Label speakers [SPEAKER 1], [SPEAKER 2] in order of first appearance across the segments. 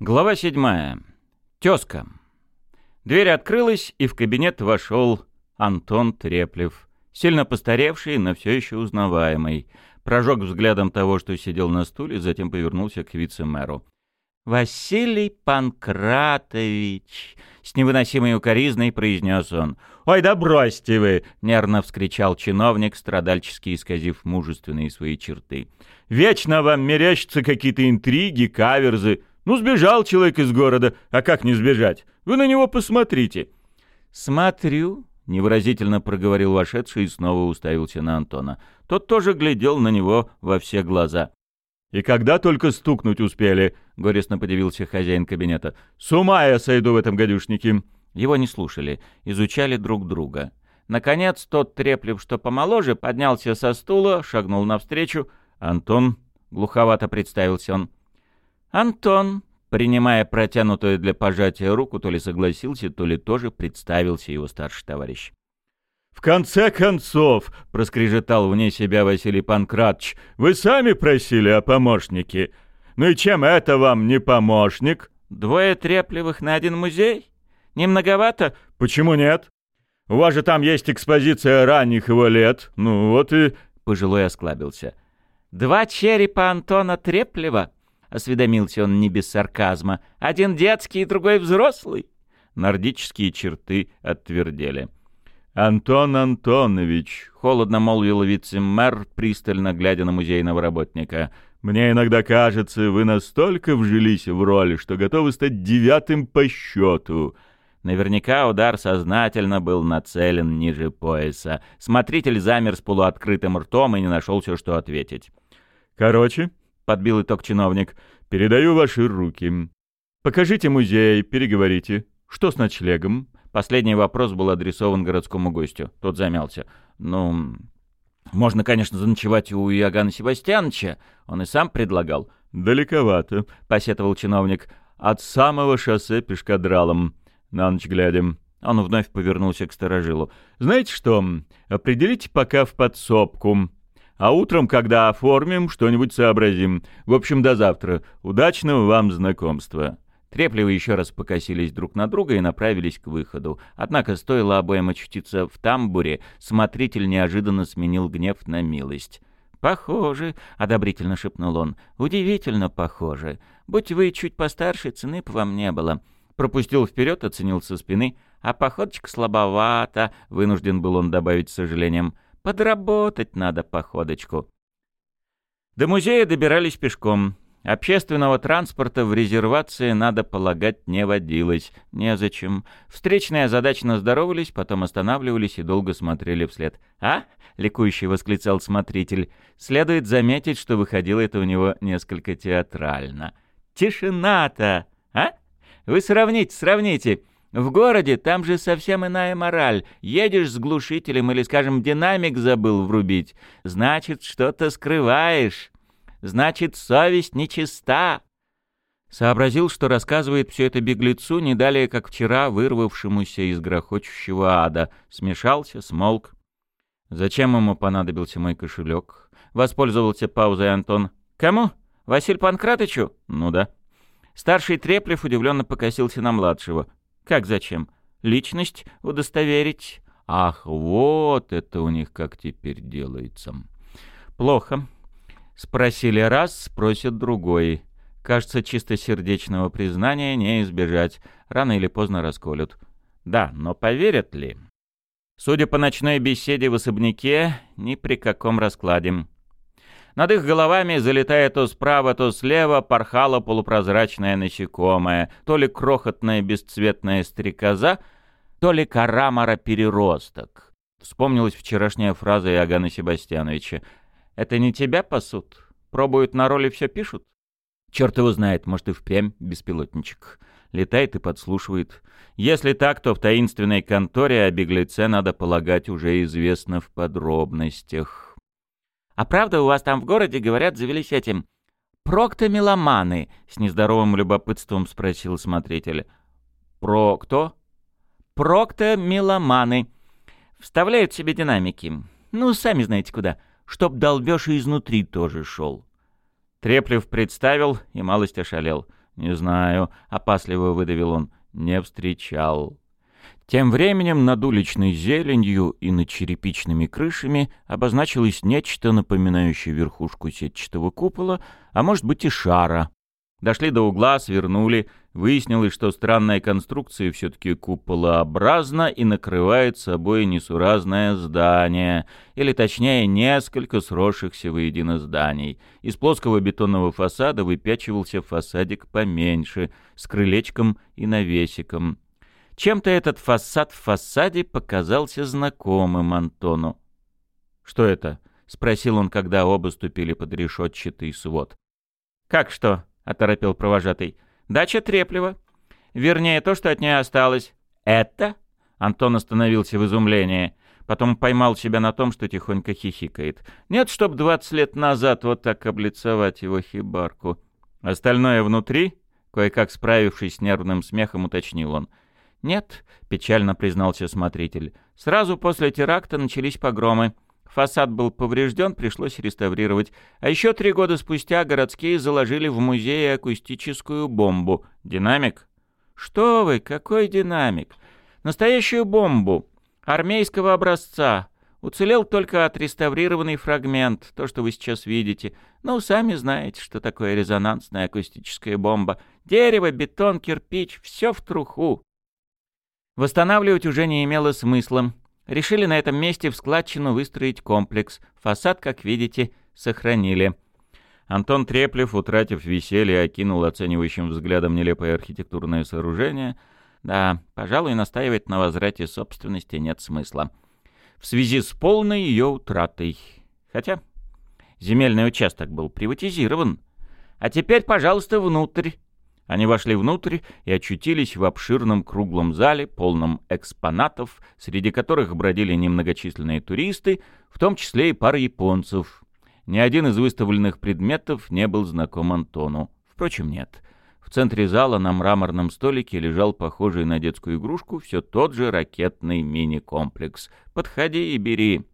[SPEAKER 1] Глава седьмая. Тезка. Дверь открылась, и в кабинет вошел Антон Треплев, сильно постаревший, но все еще узнаваемый. Прожег взглядом того, что сидел на стуле, затем повернулся к вице-мэру. «Василий Панкратович!» — с невыносимой укоризной произнес он. «Ой, да бросьте вы!» — нервно вскричал чиновник, страдальчески исказив мужественные свои черты. «Вечно вам мерещатся какие-то интриги, каверзы!» Ну, сбежал человек из города, а как не сбежать? Вы на него посмотрите». «Смотрю», — невыразительно проговорил вошедший и снова уставился на Антона. Тот тоже глядел на него во все глаза. «И когда только стукнуть успели», — горестно подивился хозяин кабинета. «С ума я сойду в этом гадюшнике». Его не слушали, изучали друг друга. Наконец, тот треплив, что помоложе, поднялся со стула, шагнул навстречу. «Антон», — глуховато представился он, — Антон, принимая протянутую для пожатия руку, то ли согласился, то ли тоже представился его старший товарищ. «В конце концов», — проскрежетал вне себя Василий Панкратович, — «вы сами просили о помощнике. Ну и чем это вам не помощник?» «Двое трепливых на один музей? Не многовато?» «Почему нет? У вас же там есть экспозиция ранних его лет. Ну вот и...» — пожилой осклабился. «Два черепа Антона Треплева?» Осведомился он не без сарказма. «Один детский, другой взрослый?» Нордические черты отвердели. «Антон Антонович», — холодно молвил вице-мэр, пристально глядя на музейного работника, «мне иногда кажется, вы настолько вжились в роль, что готовы стать девятым по счету». Наверняка удар сознательно был нацелен ниже пояса. Смотритель замер с полуоткрытым ртом и не нашелся, что ответить. «Короче», — подбил итог чиновник. «Передаю ваши руки. Покажите музей, переговорите. Что с ночлегом?» Последний вопрос был адресован городскому гостю. Тот замялся. «Ну, можно, конечно, заночевать у Иоганна Себастьяновича. Он и сам предлагал». «Далековато», — посетовал чиновник. «От самого шоссе пешкадралом. На ночь глядя». Он вновь повернулся к сторожилу. «Знаете что? Определите пока в подсобку. А утром, когда оформим, что-нибудь сообразим. В общем, до завтра. Удачного вам знакомства». Трепливо еще раз покосились друг на друга и направились к выходу. Однако стоило обоим очутиться в тамбуре, смотритель неожиданно сменил гнев на милость. «Похоже», — одобрительно шепнул он, — «удивительно похоже. Будь вы чуть постарше, цены б вам не было». Пропустил вперед, оценил со спины. «А походочка слабовато», — вынужден был он добавить с сожалением. Подработать надо походочку. До музея добирались пешком. Общественного транспорта в резервации, надо полагать, не водилось. Незачем. Встречные озадаченно здоровались, потом останавливались и долго смотрели вслед. «А?» — ликующий восклицал смотритель. «Следует заметить, что выходило это у него несколько театрально. Тишина-то! А? Вы сравните, сравните!» В городе там же совсем иная мораль. Едешь с глушителем или, скажем, динамик забыл врубить. Значит, что-то скрываешь. Значит, совесть нечиста. Сообразил, что рассказывает все это беглецу не далее, как вчера вырвавшемуся из грохочущего ада. Смешался, смолк. Зачем ему понадобился мой кошелек? Воспользовался паузой Антон. Кому? Василь Панкратычу? Ну да. Старший Треплев удивленно покосился на младшего. Как зачем? Личность удостоверить? Ах, вот это у них как теперь делается. Плохо. Спросили раз, спросят другой. Кажется, чистосердечного признания не избежать. Рано или поздно расколют. Да, но поверят ли? Судя по ночной беседе в особняке, ни при каком раскладе. Над их головами, залетая то справа, то слева, порхала полупрозрачная насекомое, то ли крохотная бесцветная стрекоза, то ли карамара-переросток. Вспомнилась вчерашняя фраза Иоганна Себастьяновича. «Это не тебя пасут? Пробуют на роли все пишут?» Черт его знает, может и впрямь беспилотничек. Летает и подслушивает. Если так, то в таинственной конторе о беглеце, надо полагать, уже известно в подробностях. А правда у вас там в городе, говорят, завелись этим... «Проктомеломаны?» — с нездоровым любопытством спросил смотритель. «Про кто?» «Проктомеломаны. Вставляют себе динамики. Ну, сами знаете куда. Чтоб долбёж и изнутри тоже шел». Треплев представил и малость ошалел. «Не знаю», — опасливо выдавил он. «Не встречал». Тем временем над уличной зеленью и над черепичными крышами обозначилось нечто, напоминающее верхушку сетчатого купола, а может быть и шара. Дошли до угла, свернули. Выяснилось, что странная конструкция все-таки куполообразна и накрывает собой несуразное здание, или точнее несколько сросшихся воедино зданий. Из плоского бетонного фасада выпячивался фасадик поменьше, с крылечком и навесиком. Чем-то этот фасад в фасаде показался знакомым Антону. «Что это?» — спросил он, когда оба ступили под решетчатый свод. «Как что?» — оторопел провожатый. «Дача Треплева. Вернее, то, что от нее осталось. Это?» Антон остановился в изумлении. Потом поймал себя на том, что тихонько хихикает. «Нет, чтоб двадцать лет назад вот так облицовать его хибарку. Остальное внутри?» Кое-как справившись с нервным смехом, уточнил он. «Нет», — печально признался смотритель. «Сразу после теракта начались погромы. Фасад был поврежден, пришлось реставрировать. А еще три года спустя городские заложили в музее акустическую бомбу. Динамик? Что вы, какой динамик? Настоящую бомбу. Армейского образца. Уцелел только отреставрированный фрагмент, то, что вы сейчас видите. Ну, сами знаете, что такое резонансная акустическая бомба. Дерево, бетон, кирпич — все в труху. Восстанавливать уже не имело смысла. Решили на этом месте в складчину выстроить комплекс. Фасад, как видите, сохранили. Антон Треплев, утратив веселье, окинул оценивающим взглядом нелепое архитектурное сооружение. Да, пожалуй, настаивать на возврате собственности нет смысла. В связи с полной ее утратой. Хотя земельный участок был приватизирован. А теперь, пожалуйста, внутрь. Они вошли внутрь и очутились в обширном круглом зале, полном экспонатов, среди которых бродили немногочисленные туристы, в том числе и пара японцев. Ни один из выставленных предметов не был знаком Антону. Впрочем, нет. В центре зала на мраморном столике лежал похожий на детскую игрушку все тот же ракетный мини-комплекс. «Подходи и бери».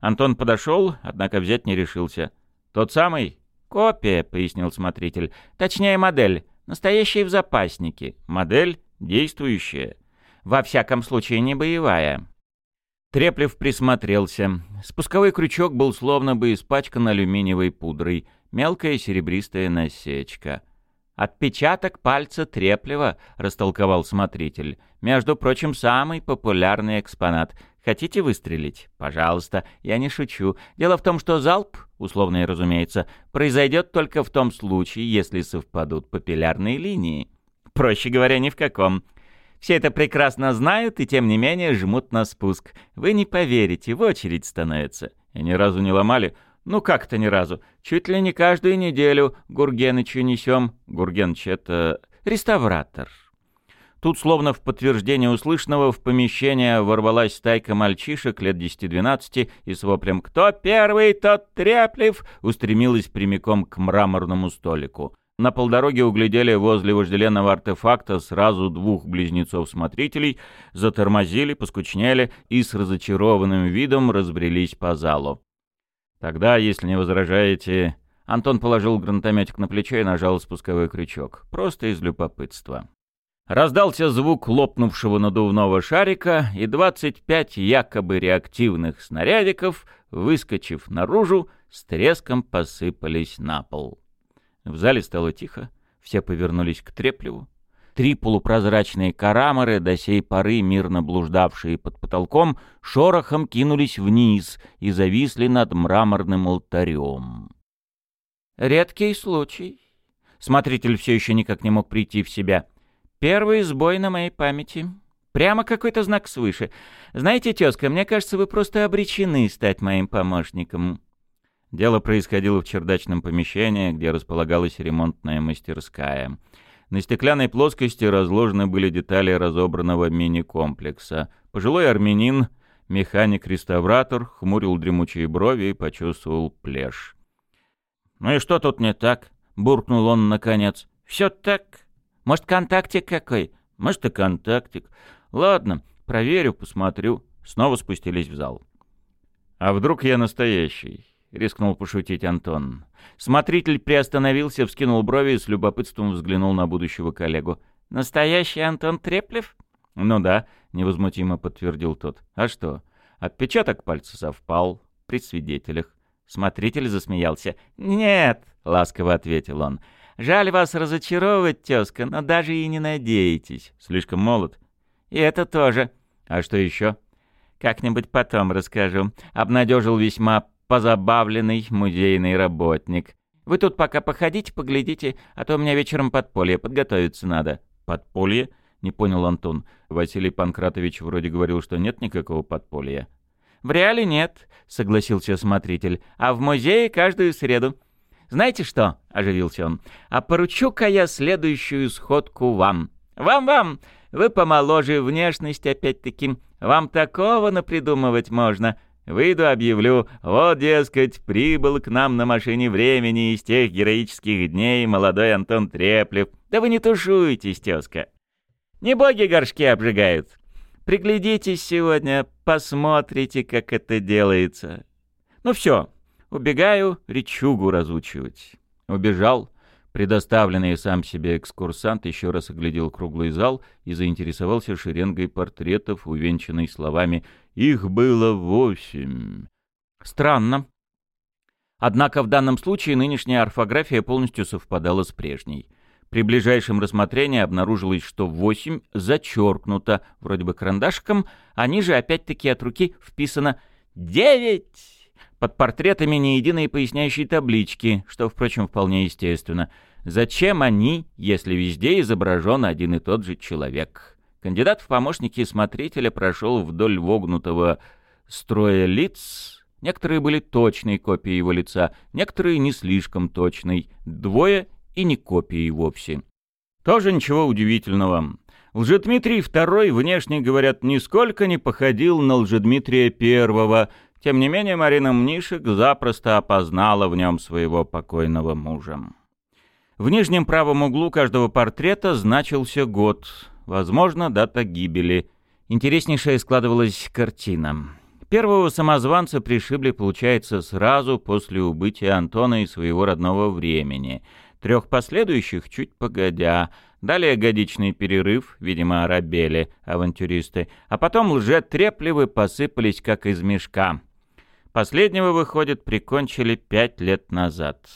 [SPEAKER 1] Антон подошел, однако взять не решился. «Тот самый?» «Копия», — пояснил смотритель. «Точнее, модель. Настоящие в запаснике. Модель действующая. Во всяком случае, не боевая. Треплев присмотрелся. Спусковой крючок был словно бы испачкан алюминиевой пудрой. Мелкая серебристая насечка. «Отпечаток пальца Треплева», — растолковал смотритель. «Между прочим, самый популярный экспонат. Хотите выстрелить? Пожалуйста, я не шучу. Дело в том, что залп, условный, разумеется, произойдет только в том случае, если совпадут папиллярные линии. Проще говоря, ни в каком. Все это прекрасно знают и тем не менее жмут на спуск. Вы не поверите, в очередь становятся. И ни разу не ломали? Ну как-то ни разу. Чуть ли не каждую неделю Гургенычу несем. Гургеныч — это реставратор. Тут, словно в подтверждение услышанного, в помещение ворвалась стайка мальчишек лет 10-12 и с воплем «Кто первый, тот треплив!» устремилась прямиком к мраморному столику. На полдороге углядели возле вожделенного артефакта сразу двух близнецов-смотрителей, затормозили, поскучнели и с разочарованным видом разбрелись по залу. Тогда, если не возражаете... Антон положил гранатометик на плечо и нажал спусковой крючок. Просто из любопытства. Раздался звук лопнувшего надувного шарика, и 25 якобы реактивных снарядиков, выскочив наружу, с треском посыпались на пол. В зале стало тихо, все повернулись к Треплеву. Три полупрозрачные караморы, до сей поры мирно блуждавшие под потолком, шорохом кинулись вниз и зависли над мраморным алтарем. «Редкий случай». Смотритель все еще никак не мог прийти в себя — Первый сбой на моей памяти. Прямо какой-то знак свыше. Знаете, тезка, мне кажется, вы просто обречены стать моим помощником. Дело происходило в чердачном помещении, где располагалась ремонтная мастерская. На стеклянной плоскости разложены были детали разобранного мини-комплекса. Пожилой армянин, механик-реставратор, хмурил дремучие брови и почувствовал плешь. «Ну и что тут не так?» — буркнул он наконец. «Все так. Может, контактик какой? Может, и контактик. Ладно, проверю, посмотрю. Снова спустились в зал. А вдруг я настоящий? рискнул пошутить Антон. Смотритель приостановился, вскинул брови и с любопытством взглянул на будущего коллегу. «Настоящий Антон Треплев?»
[SPEAKER 2] «Ну да», — невозмутимо подтвердил тот. «А что? Отпечаток пальца совпал при свидетелях».
[SPEAKER 1] Смотритель засмеялся. «Нет», — ласково ответил он. «Жаль вас разочаровывать, тезка, но даже и не надейтесь.
[SPEAKER 2] Слишком молод».
[SPEAKER 1] «И это тоже».
[SPEAKER 2] «А что еще?»
[SPEAKER 1] «Как-нибудь потом расскажу», — обнадежил весьма позабавленный музейный работник. «Вы тут пока походите, поглядите, а то у меня вечером подполье, подготовиться надо».
[SPEAKER 2] «Подполье?» — не понял Антон. Василий Панкратович вроде говорил, что нет никакого подполья.
[SPEAKER 1] «В реале нет», — согласился смотритель, — «а в музее каждую среду». «Знаете что?» — оживился он. «А поручу-ка я следующую сходку вам. Вам-вам! Вы помоложе, внешность опять-таки. Вам такого напридумывать можно. Выйду, объявлю, вот, дескать, прибыл к нам на машине времени из тех героических дней молодой Антон Треплев. Да вы не тушуйтесь, тезка. Не боги горшки обжигают. Приглядитесь сегодня, посмотрите, как это делается. Ну все, убегаю речугу разучивать.
[SPEAKER 2] Убежал. Предоставленный сам себе экскурсант еще раз оглядел круглый зал и заинтересовался шеренгой портретов, увенчанной словами «Их было восемь».
[SPEAKER 1] Странно. Однако в данном случае нынешняя орфография полностью совпадала с прежней. При ближайшем рассмотрении обнаружилось, что восемь зачеркнуто, вроде бы карандашиком, а ниже опять-таки от руки вписано «девять». Под портретами ни единой поясняющей таблички, что, впрочем, вполне естественно. Зачем они, если везде изображен один и тот же человек? Кандидат в помощники смотрителя прошел вдоль вогнутого строя лиц. Некоторые были точной копией его лица, некоторые не слишком точной, двое и не копией вовсе. Тоже ничего удивительного. Лжедмитрий II, внешне говорят, нисколько не походил на Лжедмитрия I, тем не менее, Марина Мнишек запросто опознала в нем своего покойного мужа. В нижнем правом углу каждого портрета значился год, возможно, дата гибели. Интереснейшая складывалась картина. Первого самозванца пришибли, получается, сразу после убытия Антона и своего родного времени. Трех последующих чуть погодя. Далее годичный перерыв, видимо, арабели, авантюристы. А потом лже-трепливы посыпались, как из мешка. Последнего, выходит, прикончили пять лет назад.